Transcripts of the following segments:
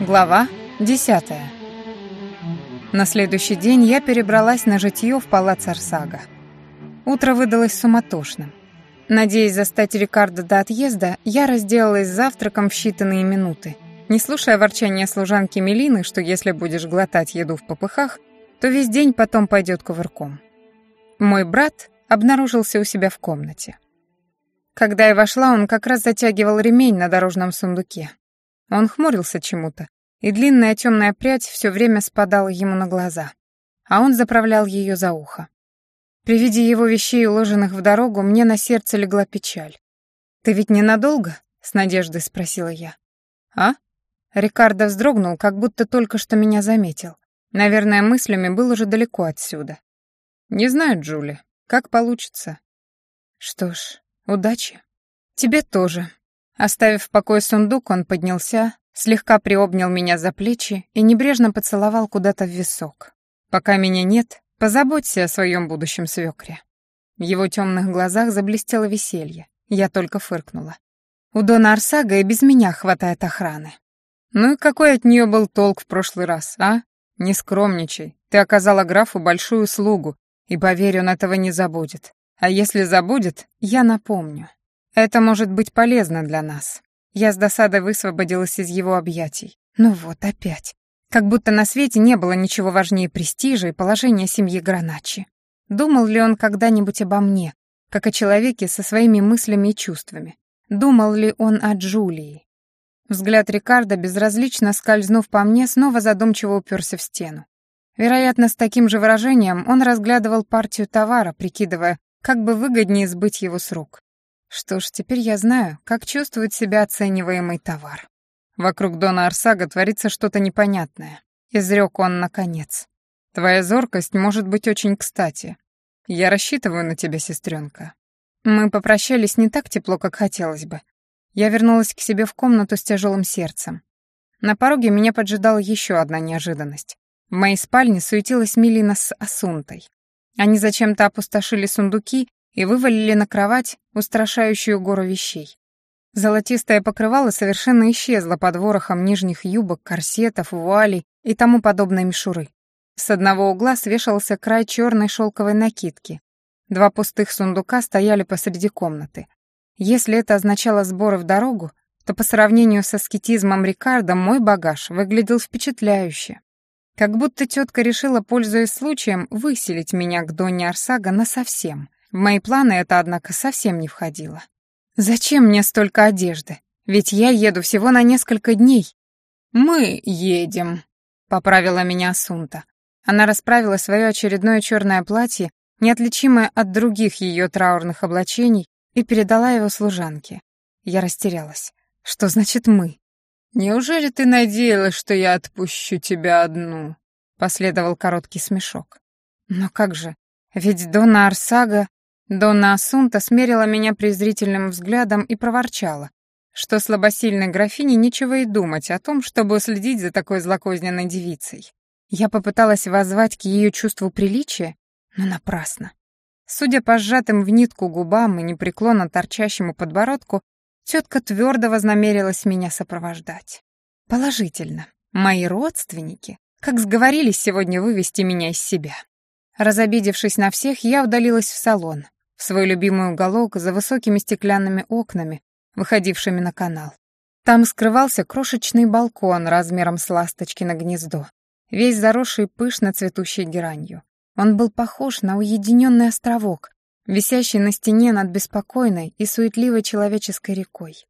Глава десятая. На следующий день я перебралась на житье в палац Арсага. Утро выдалось суматошным. Надеясь застать Рикардо до отъезда, я разделалась завтраком в считанные минуты, не слушая ворчания служанки Мелины, что если будешь глотать еду в попыхах, то весь день потом пойдет кувырком. Мой брат обнаружился у себя в комнате. Когда я вошла, он как раз затягивал ремень на дорожном сундуке. Он хмурился чему-то, и длинная темная прядь все время спадала ему на глаза, а он заправлял ее за ухо. При виде его вещей, уложенных в дорогу, мне на сердце легла печаль. «Ты ведь ненадолго?» — с надеждой спросила я. «А?» Рикардо вздрогнул, как будто только что меня заметил. Наверное, мыслями был уже далеко отсюда. «Не знаю, Джули. Как получится?» «Что ж, удачи. Тебе тоже». Оставив в покое сундук, он поднялся, слегка приобнял меня за плечи и небрежно поцеловал куда-то в висок. «Пока меня нет, позаботься о своем будущем свекре». В его темных глазах заблестело веселье. Я только фыркнула. У Дона Арсага и без меня хватает охраны. Ну и какой от нее был толк в прошлый раз, а? Не скромничай. Ты оказала графу большую услугу, и, поверь, он этого не забудет. А если забудет, я напомню. Это может быть полезно для нас. Я с досадой высвободилась из его объятий. Ну вот, опять. Как будто на свете не было ничего важнее престижа и положения семьи Граначи. Думал ли он когда-нибудь обо мне, как о человеке со своими мыслями и чувствами? Думал ли он о Джулии? Взгляд Рикардо, безразлично скользнув по мне, снова задумчиво уперся в стену. Вероятно, с таким же выражением он разглядывал партию товара, прикидывая, как бы выгоднее сбыть его с рук. Что ж, теперь я знаю, как чувствует себя оцениваемый товар. Вокруг Дона Арсага творится что-то непонятное. Изрек он наконец. Твоя зоркость может быть очень кстати. Я рассчитываю на тебя, сестренка. Мы попрощались не так тепло, как хотелось бы. Я вернулась к себе в комнату с тяжелым сердцем. На пороге меня поджидала еще одна неожиданность. В моей спальне суетилась Милина с Асунтой. Они зачем-то опустошили сундуки и вывалили на кровать устрашающую гору вещей. Золотистое покрывало совершенно исчезло под ворохом нижних юбок, корсетов, вуалей и тому подобной мишуры. С одного угла свешался край черной шелковой накидки. Два пустых сундука стояли посреди комнаты. Если это означало сборы в дорогу, то по сравнению со скетизмом Рикардо мой багаж выглядел впечатляюще. Как будто тетка решила, пользуясь случаем, выселить меня к Донне Арсага насовсем. В мои планы это, однако, совсем не входило. Зачем мне столько одежды? Ведь я еду всего на несколько дней. Мы едем, поправила меня Асунта. Она расправила свое очередное черное платье, неотличимое от других ее траурных облачений, и передала его служанке. Я растерялась. Что значит «мы»? «Неужели ты надеялась, что я отпущу тебя одну?» Последовал короткий смешок. «Но как же? Ведь Дона Арсага Донна Асунта смерила меня презрительным взглядом и проворчала, что слабосильной графине нечего и думать о том, чтобы следить за такой злокозненной девицей. Я попыталась воззвать к ее чувству приличия, но напрасно. Судя по сжатым в нитку губам и непреклонно торчащему подбородку, тетка твердо вознамерилась меня сопровождать. Положительно. Мои родственники, как сговорились сегодня вывести меня из себя. Разобидевшись на всех, я удалилась в салон, в свой любимый уголок за высокими стеклянными окнами, выходившими на канал. Там скрывался крошечный балкон размером с ласточки на гнездо, весь заросший пышно цветущей геранью. Он был похож на уединенный островок, висящий на стене над беспокойной и суетливой человеческой рекой.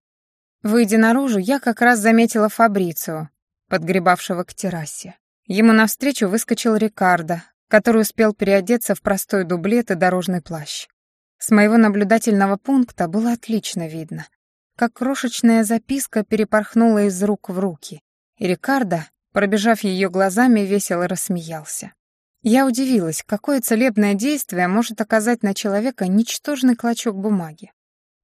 Выйдя наружу, я как раз заметила Фабрицио, подгребавшего к террасе. Ему навстречу выскочил Рикардо, который успел переодеться в простой дублет и дорожный плащ. С моего наблюдательного пункта было отлично видно, как крошечная записка перепорхнула из рук в руки, и Рикардо, пробежав ее глазами, весело рассмеялся. Я удивилась, какое целебное действие может оказать на человека ничтожный клочок бумаги.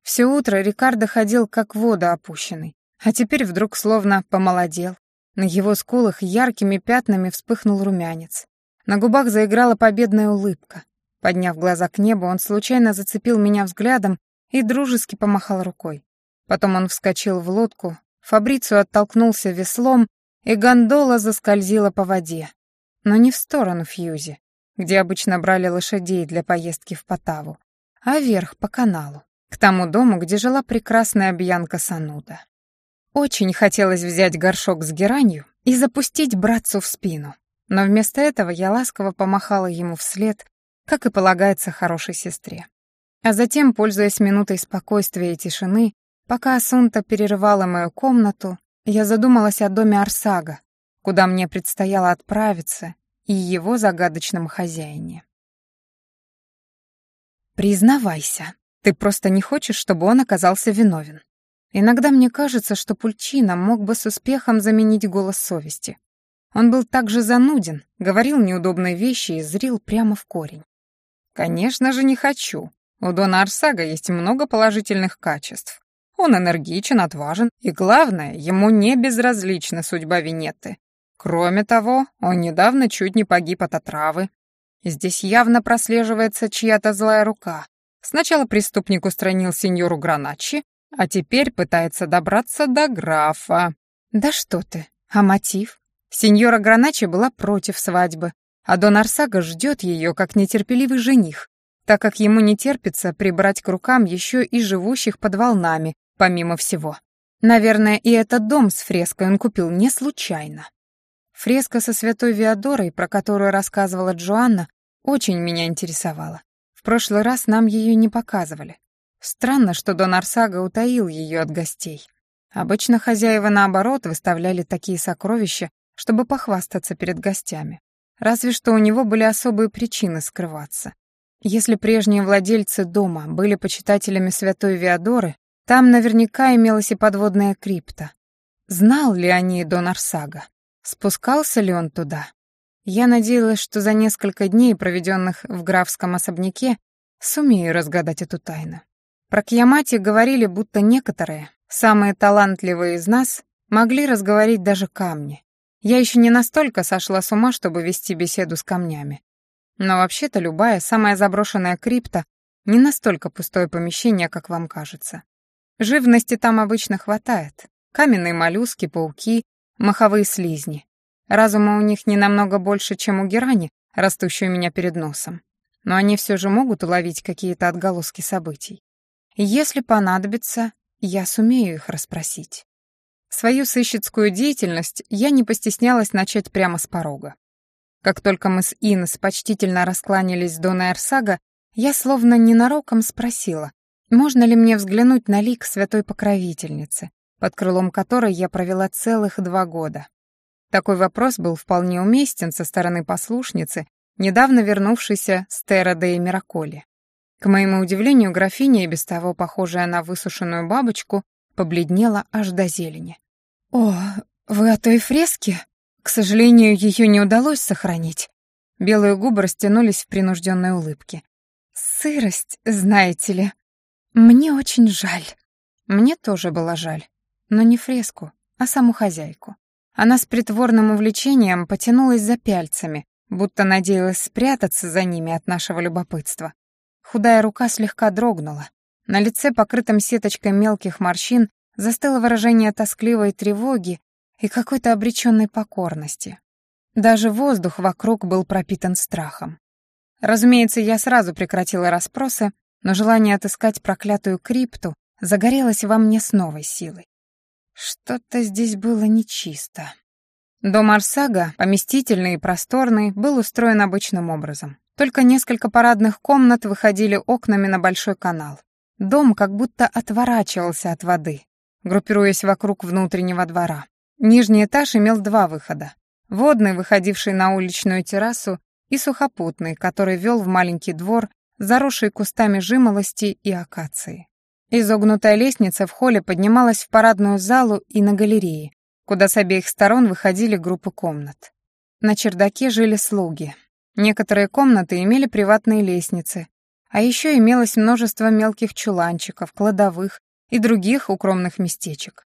Все утро Рикардо ходил как вода опущенный, а теперь вдруг словно помолодел. На его скулах яркими пятнами вспыхнул румянец. На губах заиграла победная улыбка. Подняв глаза к небу, он случайно зацепил меня взглядом и дружески помахал рукой. Потом он вскочил в лодку, Фабрицию оттолкнулся веслом, и гондола заскользила по воде. Но не в сторону Фьюзи, где обычно брали лошадей для поездки в Потаву, а вверх по каналу, к тому дому, где жила прекрасная Бьянка Сануда. Очень хотелось взять горшок с геранью и запустить братцу в спину, но вместо этого я ласково помахала ему вслед, как и полагается хорошей сестре. А затем, пользуясь минутой спокойствия и тишины, пока Асунта перерывала мою комнату, я задумалась о доме Арсага, куда мне предстояло отправиться, и его загадочном хозяине. «Признавайся, ты просто не хочешь, чтобы он оказался виновен. Иногда мне кажется, что Пульчина мог бы с успехом заменить голос совести. Он был так же зануден, говорил неудобные вещи и зрил прямо в корень. «Конечно же не хочу. У Дона Арсага есть много положительных качеств. Он энергичен, отважен, и, главное, ему не безразлична судьба Винетты. Кроме того, он недавно чуть не погиб от отравы. Здесь явно прослеживается чья-то злая рука. Сначала преступник устранил сеньору Граначи, а теперь пытается добраться до графа. Да что ты, а мотив? Сеньора Граначи была против свадьбы, а Дон Арсага ждет ее как нетерпеливый жених, так как ему не терпится прибрать к рукам еще и живущих под волнами, помимо всего. Наверное, и этот дом с фреской он купил не случайно. Фреска со святой Виадорой, про которую рассказывала Джоанна, очень меня интересовала. В прошлый раз нам ее не показывали. Странно, что Дон Арсага утаил ее от гостей. Обычно хозяева, наоборот, выставляли такие сокровища чтобы похвастаться перед гостями. Разве что у него были особые причины скрываться. Если прежние владельцы дома были почитателями святой Виадоры, там наверняка имелась и подводная крипта. Знал ли о ней Дон Арсага? Спускался ли он туда? Я надеялась, что за несколько дней, проведенных в графском особняке, сумею разгадать эту тайну. Про Кьямати говорили, будто некоторые, самые талантливые из нас, могли разговорить даже камни. Я еще не настолько сошла с ума, чтобы вести беседу с камнями. Но вообще-то любая, самая заброшенная крипта не настолько пустое помещение, как вам кажется. Живности там обычно хватает. Каменные моллюски, пауки, маховые слизни. Разума у них не намного больше, чем у герани, растущей у меня перед носом. Но они все же могут уловить какие-то отголоски событий. Если понадобится, я сумею их расспросить. Свою сыщицкую деятельность я не постеснялась начать прямо с порога. Как только мы с Инес почтительно раскланялись с Доной Арсага, я словно ненароком спросила, можно ли мне взглянуть на лик святой покровительницы, под крылом которой я провела целых два года. Такой вопрос был вполне уместен со стороны послушницы, недавно вернувшейся с Терра де Мираколи. К моему удивлению, графиня, и без того похожая на высушенную бабочку, побледнела аж до зелени. «О, вы о той фреске? К сожалению, ее не удалось сохранить». Белые губы растянулись в принужденной улыбке. «Сырость, знаете ли. Мне очень жаль». Мне тоже было жаль. Но не фреску, а саму хозяйку. Она с притворным увлечением потянулась за пяльцами, будто надеялась спрятаться за ними от нашего любопытства. Худая рука слегка дрогнула, на лице, покрытом сеточкой мелких морщин, застыло выражение тоскливой тревоги и какой-то обреченной покорности. Даже воздух вокруг был пропитан страхом. Разумеется, я сразу прекратила расспросы, но желание отыскать проклятую крипту загорелось во мне с новой силой. Что-то здесь было нечисто. Дом Арсага, поместительный и просторный, был устроен обычным образом. Только несколько парадных комнат выходили окнами на большой канал. Дом как будто отворачивался от воды, группируясь вокруг внутреннего двора. Нижний этаж имел два выхода. Водный, выходивший на уличную террасу, и сухопутный, который вел в маленький двор, заросший кустами жимолости и акации. Изогнутая лестница в холле поднималась в парадную залу и на галерее, куда с обеих сторон выходили группы комнат. На чердаке жили слуги. Некоторые комнаты имели приватные лестницы, а еще имелось множество мелких чуланчиков, кладовых и других укромных местечек.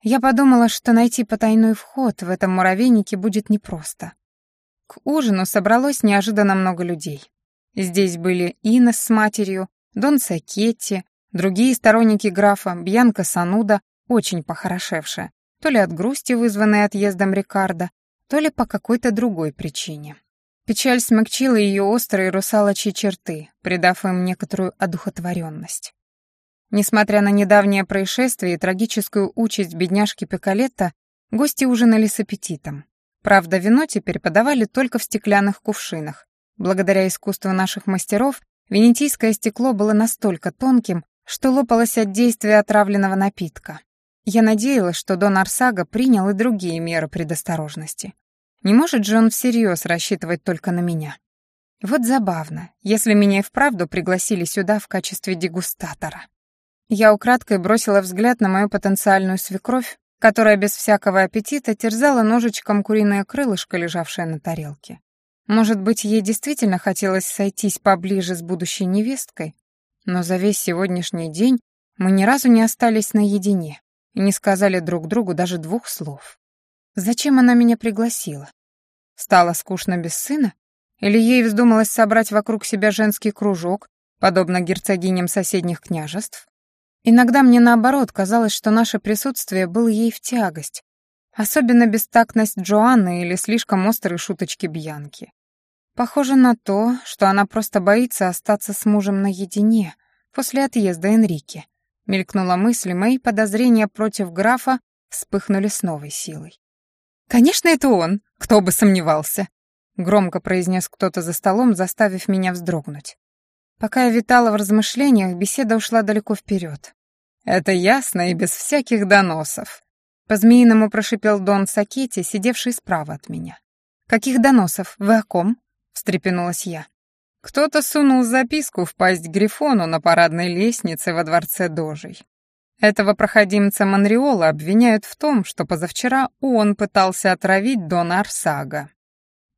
Я подумала, что найти потайной вход в этом муравейнике будет непросто. К ужину собралось неожиданно много людей. Здесь были Инес с матерью, Дон Сакетти, Другие сторонники графа, Бьянка Сануда, очень похорошевшая, то ли от грусти, вызванной отъездом Рикардо, то ли по какой-то другой причине. Печаль смягчила ее острые русалочьи черты, придав им некоторую одухотворенность. Несмотря на недавнее происшествие и трагическую участь бедняжки Пикалетта, гости ужинали с аппетитом. Правда, вино теперь подавали только в стеклянных кувшинах. Благодаря искусству наших мастеров, венетийское стекло было настолько тонким, что лопалось от действия отравленного напитка. Я надеялась, что Дон Арсага принял и другие меры предосторожности. Не может же он всерьез рассчитывать только на меня. Вот забавно, если меня и вправду пригласили сюда в качестве дегустатора. Я украдкой бросила взгляд на мою потенциальную свекровь, которая без всякого аппетита терзала ножичком куриное крылышко, лежавшее на тарелке. Может быть, ей действительно хотелось сойтись поближе с будущей невесткой, но за весь сегодняшний день мы ни разу не остались наедине и не сказали друг другу даже двух слов. Зачем она меня пригласила? Стало скучно без сына? Или ей вздумалось собрать вокруг себя женский кружок, подобно герцогиням соседних княжеств? Иногда мне наоборот казалось, что наше присутствие было ей в тягость, особенно бестактность Джоанны или слишком острые шуточки Бьянки. Похоже на то, что она просто боится остаться с мужем наедине после отъезда Энрике. Мелькнула мысль, мои подозрения против графа вспыхнули с новой силой. «Конечно, это он, кто бы сомневался», — громко произнес кто-то за столом, заставив меня вздрогнуть. Пока я витала в размышлениях, беседа ушла далеко вперед. «Это ясно и без всяких доносов», — по-змеиному прошипел Дон Сакетти, сидевший справа от меня. «Каких доносов? Вы о ком?» — встрепенулась я. Кто-то сунул записку в пасть Грифону на парадной лестнице во дворце Дожей. Этого проходимца Монреола обвиняют в том, что позавчера он пытался отравить Дона Арсага.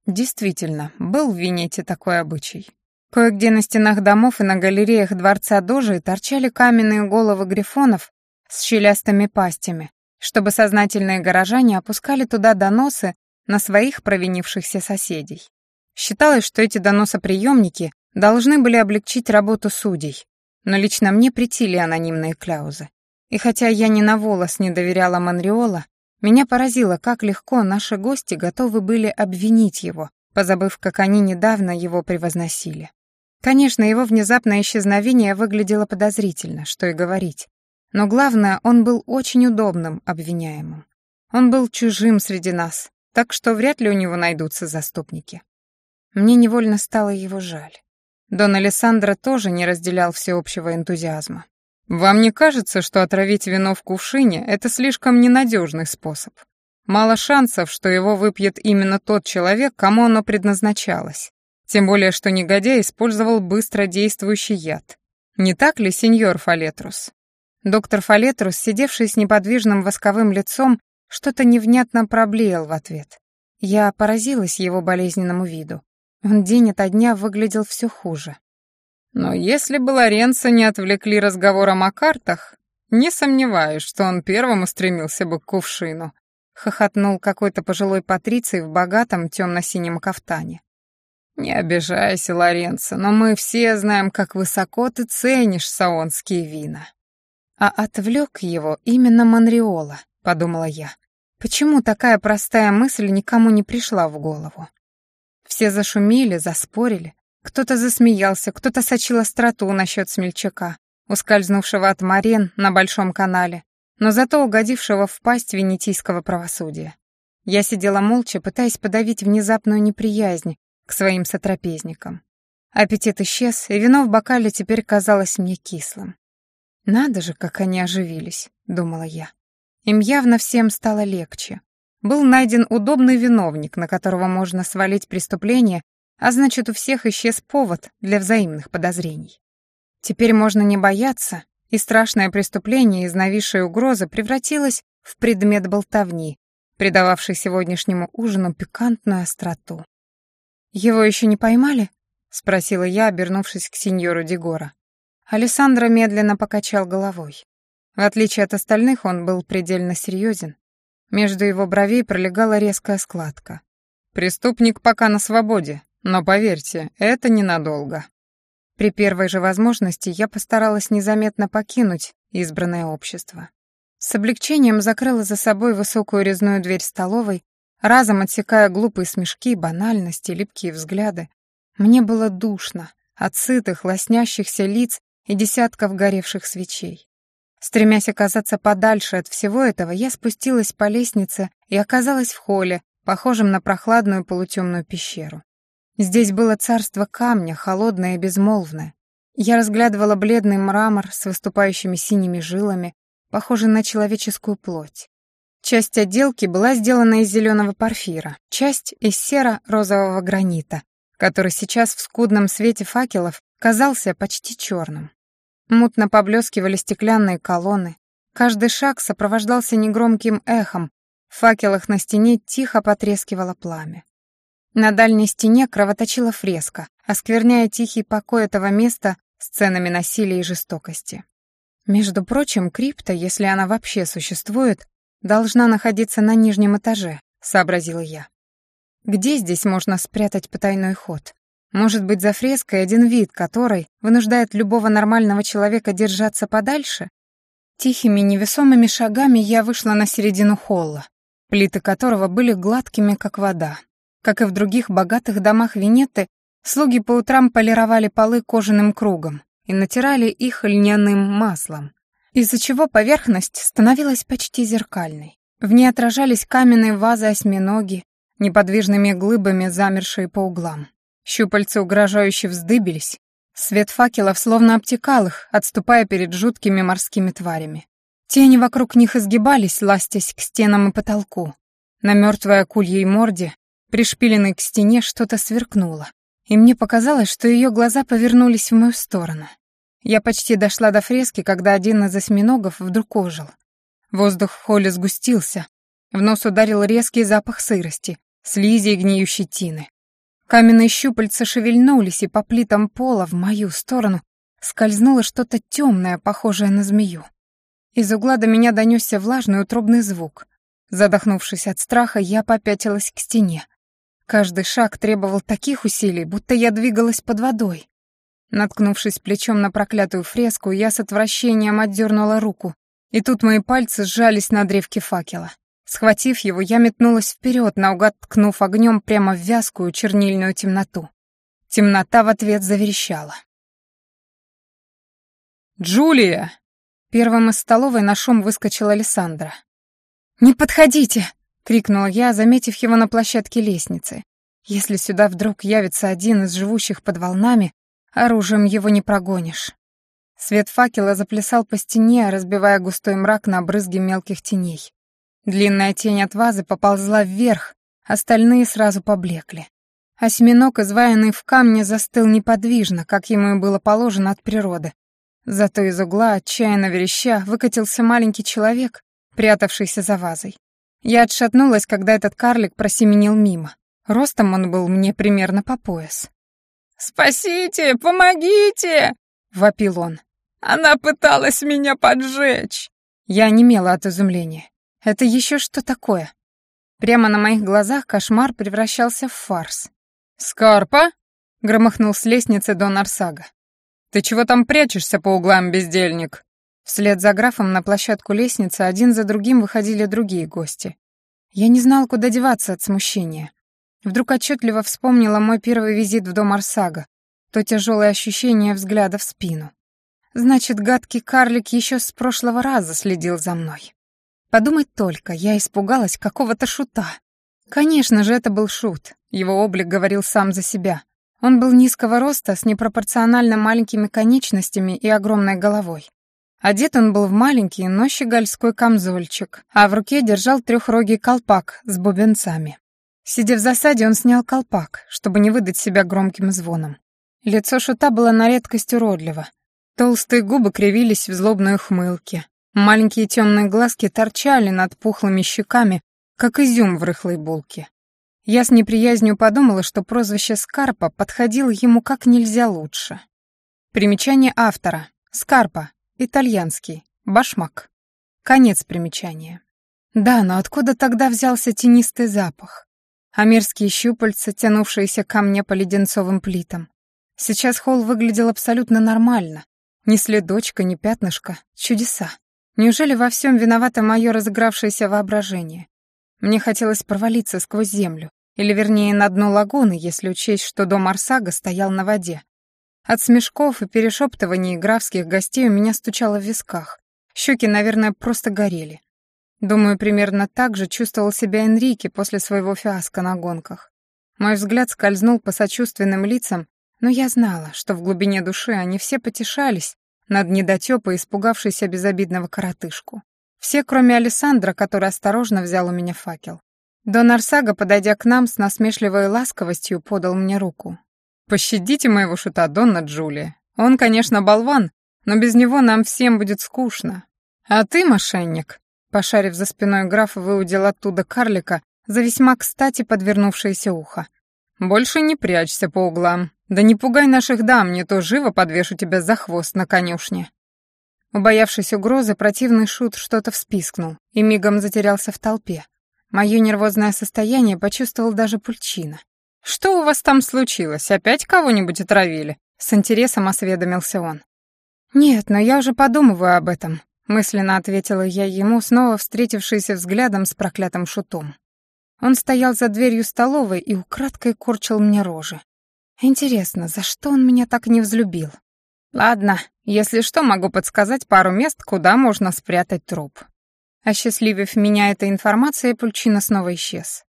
Действительно, был в Венете такой обычай. Кое-где на стенах домов и на галереях дворца Дожи торчали каменные головы грифонов с щелястыми пастями, чтобы сознательные горожане опускали туда доносы на своих провинившихся соседей. Считалось, что эти доносоприемники должны были облегчить работу судей, но лично мне притили анонимные кляузы. И хотя я ни на волос не доверяла Монреола, меня поразило, как легко наши гости готовы были обвинить его, позабыв, как они недавно его превозносили. Конечно, его внезапное исчезновение выглядело подозрительно, что и говорить. Но главное, он был очень удобным обвиняемым. Он был чужим среди нас, так что вряд ли у него найдутся заступники. Мне невольно стало его жаль. Дон Алессандро тоже не разделял всеобщего энтузиазма. «Вам не кажется, что отравить вино в кувшине — это слишком ненадежный способ? Мало шансов, что его выпьет именно тот человек, кому оно предназначалось. Тем более, что негодяй использовал быстродействующий яд. Не так ли, сеньор Фалетрус?» Доктор Фалетрус, сидевший с неподвижным восковым лицом, что-то невнятно проблеял в ответ. Я поразилась его болезненному виду. Он день ото дня выглядел все хуже. Но если бы Лоренцо не отвлекли разговором о картах, не сомневаюсь, что он первым устремился бы к кувшину. Хохотнул какой-то пожилой патриций в богатом темно-синем кафтане. «Не обижайся, Лоренцо, но мы все знаем, как высоко ты ценишь саонские вина». «А отвлек его именно Монреола», — подумала я. «Почему такая простая мысль никому не пришла в голову?» Все зашумели, заспорили. Кто-то засмеялся, кто-то сочил остроту насчет смельчака, ускользнувшего от Марен на Большом канале, но зато угодившего в пасть венетийского правосудия. Я сидела молча, пытаясь подавить внезапную неприязнь к своим сотрапезникам. Аппетит исчез, и вино в бокале теперь казалось мне кислым. «Надо же, как они оживились», — думала я. Им явно всем стало легче. Был найден удобный виновник, на которого можно свалить преступление, а значит, у всех исчез повод для взаимных подозрений. Теперь можно не бояться, и страшное преступление из нависшей угрозы превратилось в предмет болтовни, придававший сегодняшнему ужину пикантную остроту. «Его еще не поймали?» — спросила я, обернувшись к сеньору Дегора. Алессандро медленно покачал головой. В отличие от остальных, он был предельно серьезен между его бровей пролегала резкая складка. «Преступник пока на свободе, но поверьте, это ненадолго». При первой же возможности я постаралась незаметно покинуть избранное общество. С облегчением закрыла за собой высокую резную дверь столовой, разом отсекая глупые смешки, банальности, липкие взгляды. Мне было душно от сытых, лоснящихся лиц и десятков горевших свечей. Стремясь оказаться подальше от всего этого, я спустилась по лестнице и оказалась в холле, похожем на прохладную полутемную пещеру. Здесь было царство камня, холодное и безмолвное. Я разглядывала бледный мрамор с выступающими синими жилами, похожий на человеческую плоть. Часть отделки была сделана из зеленого порфира, часть — из серо-розового гранита, который сейчас в скудном свете факелов казался почти черным. Мутно поблескивали стеклянные колонны. Каждый шаг сопровождался негромким эхом. В факелах на стене тихо потрескивало пламя. На дальней стене кровоточила фреска, оскверняя тихий покой этого места сценами насилия и жестокости. Между прочим, крипта, если она вообще существует, должна находиться на нижнем этаже, сообразила я. Где здесь можно спрятать потайной ход? Может быть, за фреской один вид, который вынуждает любого нормального человека держаться подальше? Тихими невесомыми шагами я вышла на середину холла, плиты которого были гладкими, как вода. Как и в других богатых домах Венеты, слуги по утрам полировали полы кожаным кругом и натирали их льняным маслом, из-за чего поверхность становилась почти зеркальной. В ней отражались каменные вазы-осьминоги, неподвижными глыбами замершие по углам. Щупальца угрожающе вздыбились, свет факелов словно обтекал их, отступая перед жуткими морскими тварями. Тени вокруг них изгибались, ластясь к стенам и потолку. На мертвой акульей морде, пришпиленной к стене, что-то сверкнуло, и мне показалось, что ее глаза повернулись в мою сторону. Я почти дошла до фрески, когда один из осьминогов вдруг ожил. Воздух в холле сгустился, в нос ударил резкий запах сырости, слизи и гниющей тины. Каменные щупальца шевельнулись, и по плитам пола в мою сторону скользнуло что-то темное, похожее на змею. Из угла до меня донесся влажный утробный звук. Задохнувшись от страха, я попятилась к стене. Каждый шаг требовал таких усилий, будто я двигалась под водой. Наткнувшись плечом на проклятую фреску, я с отвращением отдернула руку, и тут мои пальцы сжались на древке факела. Схватив его, я метнулась вперед, наугад ткнув огнем прямо в вязкую чернильную темноту. Темнота в ответ заверещала. «Джулия!» Первым из столовой на шум выскочила Александра. «Не подходите!» — крикнула я, заметив его на площадке лестницы. «Если сюда вдруг явится один из живущих под волнами, оружием его не прогонишь». Свет факела заплясал по стене, разбивая густой мрак на брызги мелких теней. Длинная тень от вазы поползла вверх, остальные сразу поблекли. Осьминог, изваянный в камне, застыл неподвижно, как ему и было положено от природы. Зато из угла, отчаянно вереща, выкатился маленький человек, прятавшийся за вазой. Я отшатнулась, когда этот карлик просеменил мимо. Ростом он был мне примерно по пояс. «Спасите! Помогите!» — вопил он. «Она пыталась меня поджечь!» Я немела от изумления. Это еще что такое? Прямо на моих глазах кошмар превращался в фарс. «Скарпа?» — громыхнул с лестницы Дон Арсага. «Ты чего там прячешься по углам, бездельник?» Вслед за графом на площадку лестницы один за другим выходили другие гости. Я не знал, куда деваться от смущения. Вдруг отчетливо вспомнила мой первый визит в дом Арсага, то тяжелое ощущение взгляда в спину. Значит, гадкий карлик еще с прошлого раза следил за мной. Подумать только, я испугалась какого-то шута. Конечно же, это был шут. Его облик говорил сам за себя. Он был низкого роста, с непропорционально маленькими конечностями и огромной головой. Одет он был в маленький, но щегольской камзольчик, а в руке держал трехрогий колпак с бубенцами. Сидя в засаде, он снял колпак, чтобы не выдать себя громким звоном. Лицо шута было на редкость уродливо. Толстые губы кривились в злобной ухмылке, Маленькие темные глазки торчали над пухлыми щеками, как изюм в рыхлой булке. Я с неприязнью подумала, что прозвище Скарпа подходило ему как нельзя лучше. Примечание автора. Скарпа. Итальянский. Башмак. Конец примечания. Да, но откуда тогда взялся тенистый запах? А мерзкие щупальца, тянувшиеся ко мне по леденцовым плитам. Сейчас холл выглядел абсолютно нормально. Ни следочка, ни пятнышка. Чудеса. Неужели во всем виновато мое разыгравшееся воображение? Мне хотелось провалиться сквозь землю, или вернее на дно лагуны, если учесть, что дом Арсага стоял на воде. От смешков и перешептываний графских гостей у меня стучало в висках. Щеки, наверное, просто горели. Думаю, примерно так же чувствовал себя Энрике после своего фиаско на гонках. Мой взгляд скользнул по сочувственным лицам, но я знала, что в глубине души они все потешались над недотёпой, испугавшейся безобидного коротышку. Все, кроме Александра, который осторожно взял у меня факел. Дон Арсага, подойдя к нам с насмешливой ласковостью, подал мне руку. «Пощадите моего шута, Донна Джулия. Он, конечно, болван, но без него нам всем будет скучно. А ты, мошенник, пошарив за спиной графа, выудил оттуда карлика за весьма кстати подвернувшееся ухо. «Больше не прячься по углам. Да не пугай наших дам, не то живо подвешу тебя за хвост на конюшне». Убоявшись угрозы, противный шут что-то вспискнул и мигом затерялся в толпе. Мое нервозное состояние почувствовал даже Пульчина. «Что у вас там случилось? Опять кого-нибудь отравили?» С интересом осведомился он. «Нет, но я уже подумываю об этом», — мысленно ответила я ему, снова встретившись взглядом с проклятым шутом. Он стоял за дверью столовой и украдкой корчил мне рожи. Интересно, за что он меня так не взлюбил? Ладно, если что, могу подсказать пару мест, куда можно спрятать труп. Осчастливив меня этой информацией, Пульчина снова исчез.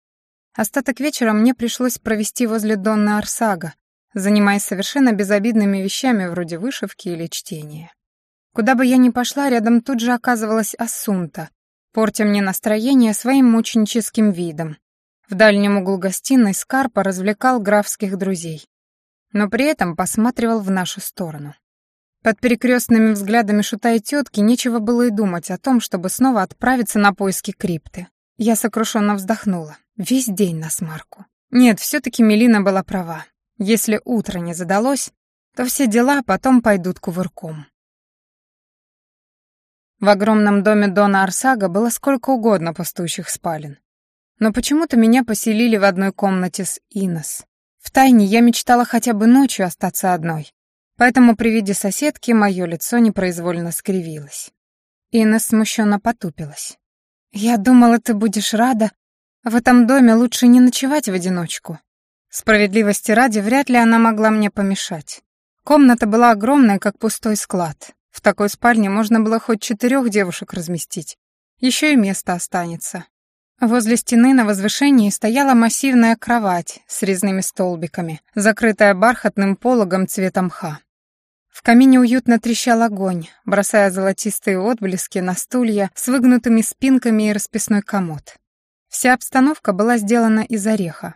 Остаток вечера мне пришлось провести возле Донны Арсага, занимаясь совершенно безобидными вещами вроде вышивки или чтения. Куда бы я ни пошла, рядом тут же оказывалась Ассунта, портя мне настроение своим мученическим видом. В дальнем углу гостиной Скарпа развлекал графских друзей, но при этом посматривал в нашу сторону. Под перекрестными взглядами шута и тетки нечего было и думать о том, чтобы снова отправиться на поиски крипты. Я сокрушенно вздохнула. Весь день на смарку. Нет, все-таки Мелина была права. Если утро не задалось, то все дела потом пойдут кувырком. В огромном доме Дона Арсага было сколько угодно пустующих спален. Но почему-то меня поселили в одной комнате с Инес. Втайне я мечтала хотя бы ночью остаться одной. Поэтому при виде соседки мое лицо непроизвольно скривилось. Инес смущенно потупилась. «Я думала, ты будешь рада. В этом доме лучше не ночевать в одиночку». Справедливости ради, вряд ли она могла мне помешать. Комната была огромная, как пустой склад. В такой спальне можно было хоть четырех девушек разместить. Еще и место останется. Возле стены на возвышении стояла массивная кровать с резными столбиками, закрытая бархатным пологом цвета мха. В камине уютно трещал огонь, бросая золотистые отблески на стулья с выгнутыми спинками и расписной комод. Вся обстановка была сделана из ореха.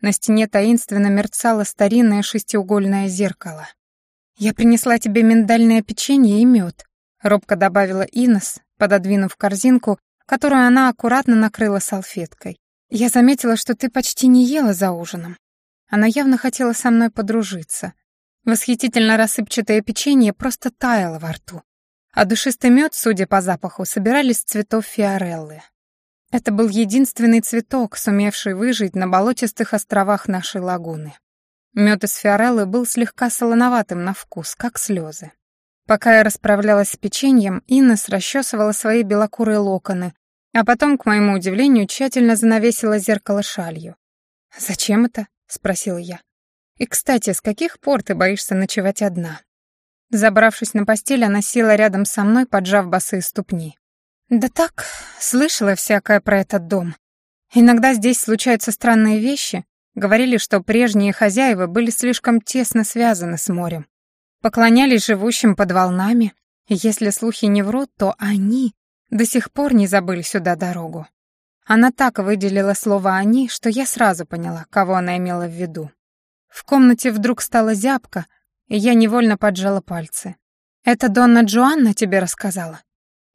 На стене таинственно мерцало старинное шестиугольное зеркало. «Я принесла тебе миндальное печенье и мед», — робко добавила Инес, пододвинув корзинку, которую она аккуратно накрыла салфеткой. «Я заметила, что ты почти не ела за ужином». Она явно хотела со мной подружиться. Восхитительно рассыпчатое печенье просто таяло во рту. А душистый мед, судя по запаху, собирались цветов фиореллы. Это был единственный цветок, сумевший выжить на болотистых островах нашей лагуны. Мед из фиореллы был слегка солоноватым на вкус, как слезы. Пока я расправлялась с печеньем, Иннес расчесывала свои белокурые локоны, а потом, к моему удивлению, тщательно занавесила зеркало шалью. «Зачем это?» — спросила я. «И, кстати, с каких пор ты боишься ночевать одна?» Забравшись на постель, она села рядом со мной, поджав босые ступни. «Да так, слышала всякое про этот дом. Иногда здесь случаются странные вещи, Говорили, что прежние хозяева были слишком тесно связаны с морем. Поклонялись живущим под волнами, и если слухи не врут, то они до сих пор не забыли сюда дорогу. Она так выделила слово «они», что я сразу поняла, кого она имела в виду. В комнате вдруг стало зябко, и я невольно поджала пальцы. «Это Донна Джоанна тебе рассказала?»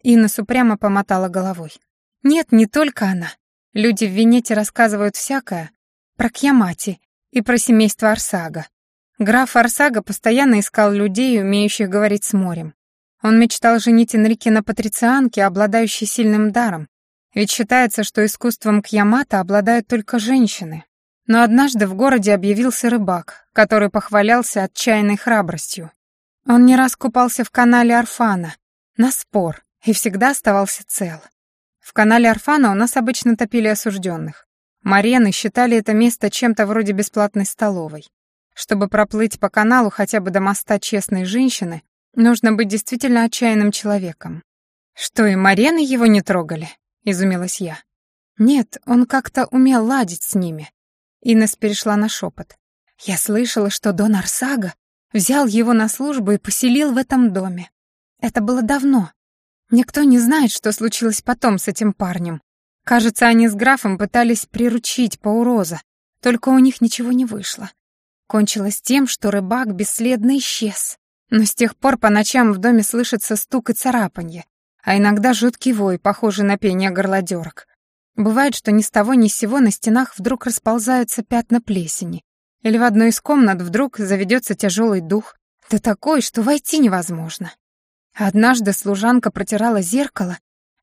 Инес упрямо помотала головой. «Нет, не только она. Люди в Венете рассказывают всякое, про Кьямати и про семейство Арсага. Граф Арсага постоянно искал людей, умеющих говорить с морем. Он мечтал женить Энрике на патрицианке, обладающей сильным даром, ведь считается, что искусством Кьямата обладают только женщины. Но однажды в городе объявился рыбак, который похвалялся отчаянной храбростью. Он не раз купался в канале Арфана, на спор, и всегда оставался цел. В канале Арфана у нас обычно топили осужденных. Марены считали это место чем-то вроде бесплатной столовой. Чтобы проплыть по каналу хотя бы до моста честной женщины, нужно быть действительно отчаянным человеком. «Что, и Марены его не трогали?» — изумилась я. «Нет, он как-то умел ладить с ними». Инес перешла на шепот. «Я слышала, что Дон Арсага взял его на службу и поселил в этом доме. Это было давно. Никто не знает, что случилось потом с этим парнем. Кажется, они с графом пытались приручить Пауроза, только у них ничего не вышло. Кончилось тем, что рыбак бесследно исчез. Но с тех пор по ночам в доме слышится стук и царапанье, а иногда жуткий вой, похожий на пение горлодёрок. Бывает, что ни с того ни с сего на стенах вдруг расползаются пятна плесени, или в одной из комнат вдруг заведется тяжелый дух, да такой, что войти невозможно. Однажды служанка протирала зеркало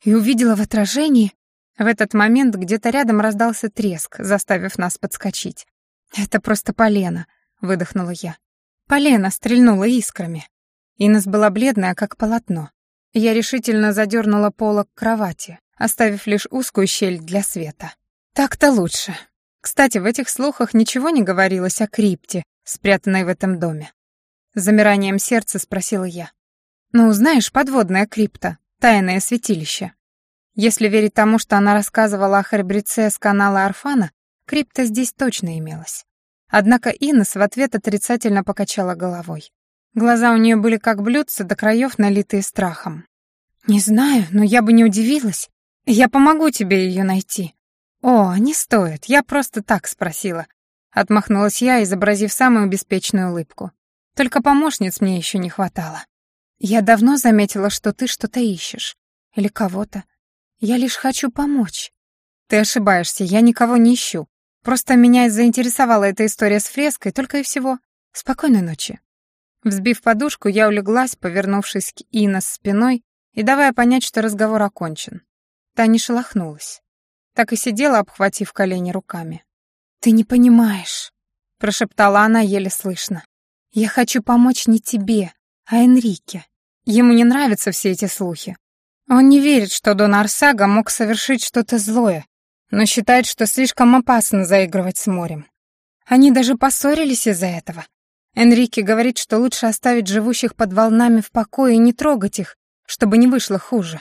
и увидела в отражении... В этот момент где-то рядом раздался треск, заставив нас подскочить. «Это просто полено», — выдохнула я. Полено стрельнуло искрами. Инес была бледная, как полотно. Я решительно задернула полок кровати, оставив лишь узкую щель для света. Так-то лучше. Кстати, в этих слухах ничего не говорилось о крипте, спрятанной в этом доме. С замиранием сердца спросила я. «Ну, знаешь, подводная крипта, тайное святилище». Если верить тому, что она рассказывала о храбреце с канала Арфана, крипта здесь точно имелась. Однако Инес в ответ отрицательно покачала головой. Глаза у нее были как блюдца до краев, налитые страхом. «Не знаю, но я бы не удивилась. Я помогу тебе ее найти». «О, не стоит, я просто так спросила». Отмахнулась я, изобразив самую беспечную улыбку. «Только помощниц мне еще не хватало. Я давно заметила, что ты что-то ищешь. Или кого-то. Я лишь хочу помочь». «Ты ошибаешься, я никого не ищу. Просто меня заинтересовала эта история с фреской, только и всего. Спокойной ночи». Взбив подушку, я улеглась, повернувшись к Инна спиной и давая понять, что разговор окончен. Та не шелохнулась. Так и сидела, обхватив колени руками. «Ты не понимаешь», — прошептала она еле слышно. «Я хочу помочь не тебе, а Энрике. Ему не нравятся все эти слухи. Он не верит, что Дон Арсага мог совершить что-то злое, но считает, что слишком опасно заигрывать с морем. Они даже поссорились из-за этого. Энрике говорит, что лучше оставить живущих под волнами в покое и не трогать их, чтобы не вышло хуже.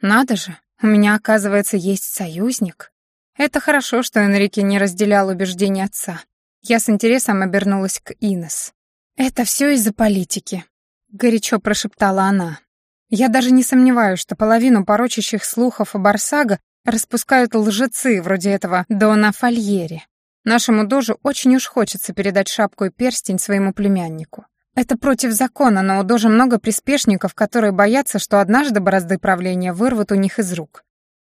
Надо же, у меня, оказывается, есть союзник. Это хорошо, что Энрике не разделял убеждений отца. Я с интересом обернулась к Инес. «Это все из-за политики», — горячо прошептала она. «Я даже не сомневаюсь, что половину порочащих слухов о Барсага распускают лжецы, вроде этого Дона Фольери. Нашему дожу очень уж хочется передать шапку и перстень своему племяннику. Это против закона, но у дожа много приспешников, которые боятся, что однажды борозды правления вырвут у них из рук.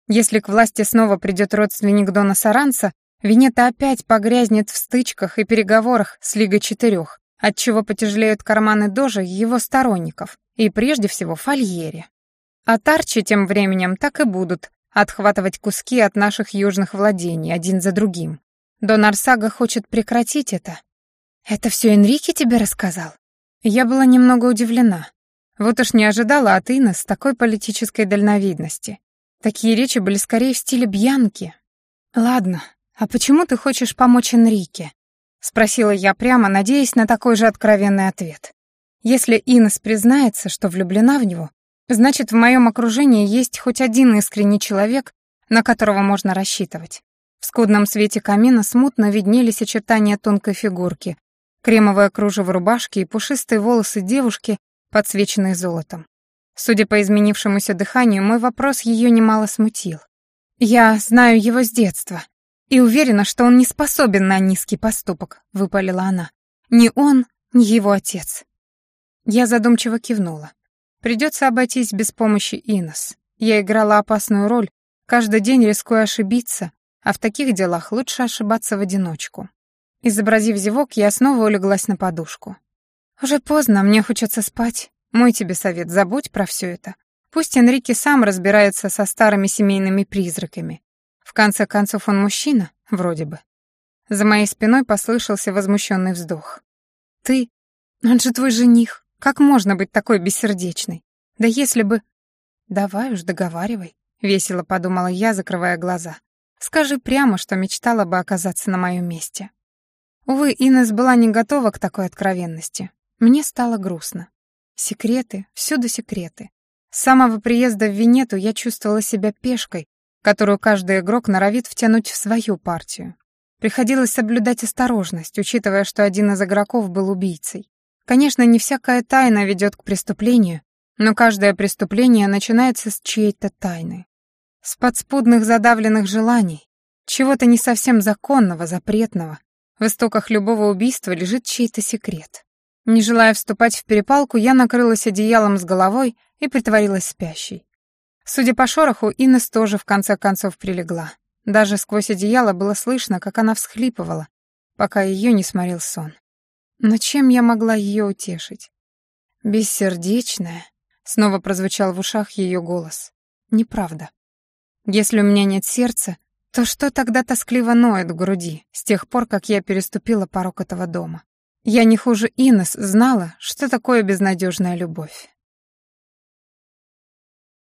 Если к власти снова придет родственник Дона Саранца, Венета опять погрязнет в стычках и переговорах с Лигой Четырех, отчего потяжелеют карманы дожа его сторонников, и прежде всего Фольери. А Тарчи тем временем так и будут отхватывать куски от наших южных владений один за другим. Дон Арсага хочет прекратить это. Это все Энрике тебе рассказал? Я была немного удивлена. Вот уж не ожидала от Инес такой политической дальновидности. Такие речи были скорее в стиле Бьянки. Ладно, а почему ты хочешь помочь Энрике? Спросила я прямо, надеясь на такой же откровенный ответ. Если Инес признается, что влюблена в него, значит, в моем окружении есть хоть один искренний человек, на которого можно рассчитывать. В скудном свете камина смутно виднелись очертания тонкой фигурки, кремовое кружево рубашки и пушистые волосы девушки, подсвеченные золотом. Судя по изменившемуся дыханию, мой вопрос ее немало смутил. «Я знаю его с детства и уверена, что он не способен на низкий поступок», — выпалила она. «Ни он, ни его отец». Я задумчиво кивнула. Придется обойтись без помощи Инос. Я играла опасную роль, каждый день рискуя ошибиться, а в таких делах лучше ошибаться в одиночку. Изобразив зевок, я снова улеглась на подушку. «Уже поздно, мне хочется спать. Мой тебе совет, забудь про все это. Пусть Энрике сам разбирается со старыми семейными призраками. В конце концов, он мужчина, вроде бы». За моей спиной послышался возмущенный вздох. «Ты? Он же твой жених. Как можно быть такой бессердечной? Да если бы...» «Давай уж, договаривай», — весело подумала я, закрывая глаза. «Скажи прямо, что мечтала бы оказаться на моем месте». Увы, Инес была не готова к такой откровенности. Мне стало грустно. Секреты, всюду секреты. С самого приезда в Венету я чувствовала себя пешкой, которую каждый игрок норовит втянуть в свою партию. Приходилось соблюдать осторожность, учитывая, что один из игроков был убийцей. Конечно, не всякая тайна ведет к преступлению, но каждое преступление начинается с чьей-то тайны. С подспудных задавленных желаний, чего-то не совсем законного, запретного. В истоках любого убийства лежит чей-то секрет. Не желая вступать в перепалку, я накрылась одеялом с головой и притворилась спящей. Судя по шороху, Инес тоже в конце концов прилегла. Даже сквозь одеяло было слышно, как она всхлипывала, пока ее не сморил сон. Но чем я могла ее утешить? «Бессердечная», — снова прозвучал в ушах ее голос. «Неправда. Если у меня нет сердца, то что тогда тоскливо ноет в груди с тех пор, как я переступила порог этого дома? Я не хуже Инес знала, что такое безнадежная любовь.